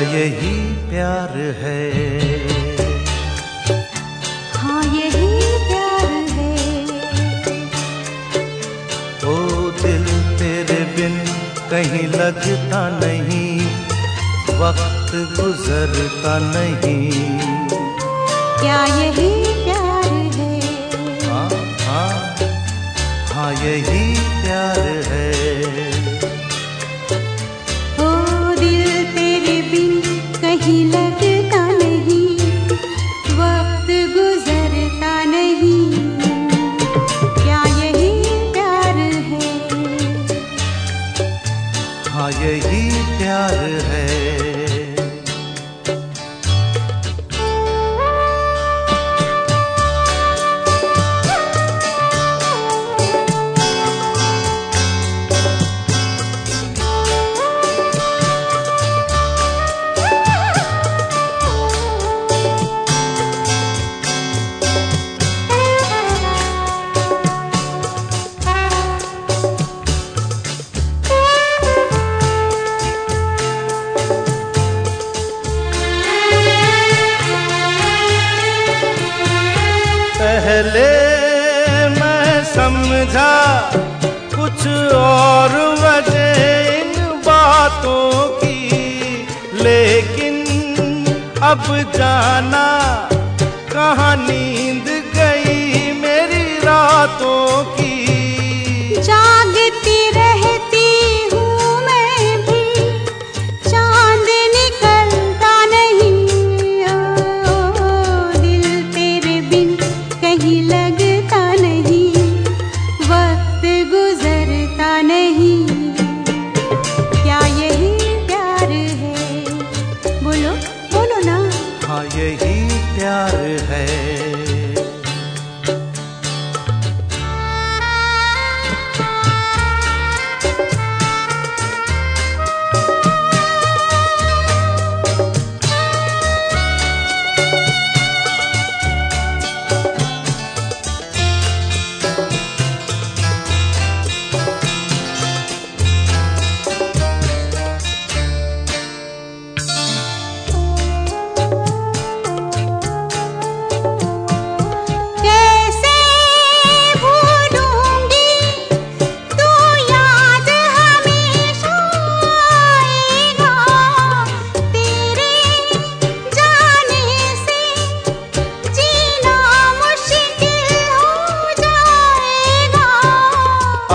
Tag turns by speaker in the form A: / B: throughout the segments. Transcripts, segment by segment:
A: यही प्यार है।
B: हाँ यही प्यार है।
A: ओ दिल तेरे बिन कहीं लगता नहीं वक्त गुजरता नहीं।
B: क्या यही प्यार है?
A: हाँ हाँ हाँ यही प्यार है।
B: यही प्यार है।
A: पहले मैं समझा कुछ और वजह इन बातों की। लेकिन अब जाना कहाँ नींद गई मेरी रातों की।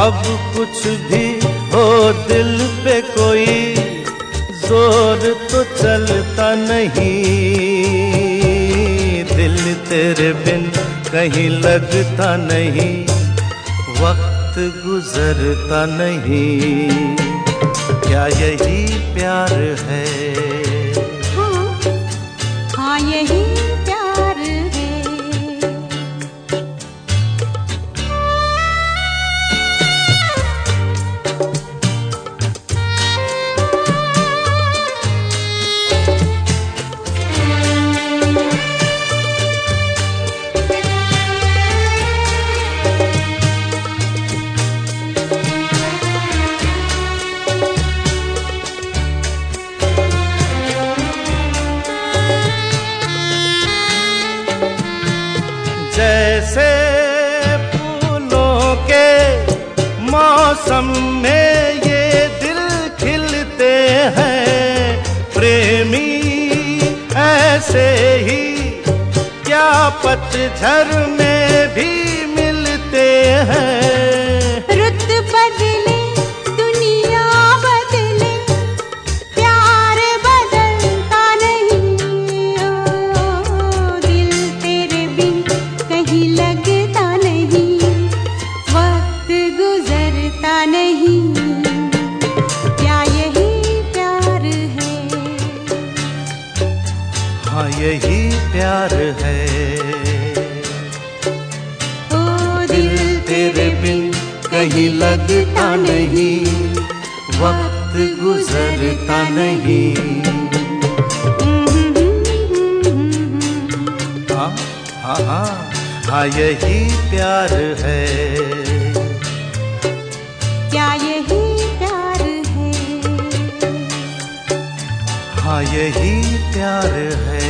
A: अब कुछ भी हो दिल पे कोई ज़ोर तो चलता नहीं। दिल तेरे बिन कहीं लगता नहीं, वक्त गुजरता नहीं। क्या यही प्यार है? मौसम में ये दिल खिलते हैं। प्रेमी ऐसे ही क्या पतझर में यही प्यार है।
B: ओ
A: दिल तेरे बिन कहीं लगता नहीं वक्त गुजरता नहीं। हाँ हाँ हाँ हाँ यही प्यार है।
B: क्या यही प्यार है?
A: हाँ हाँ यही प्यार है।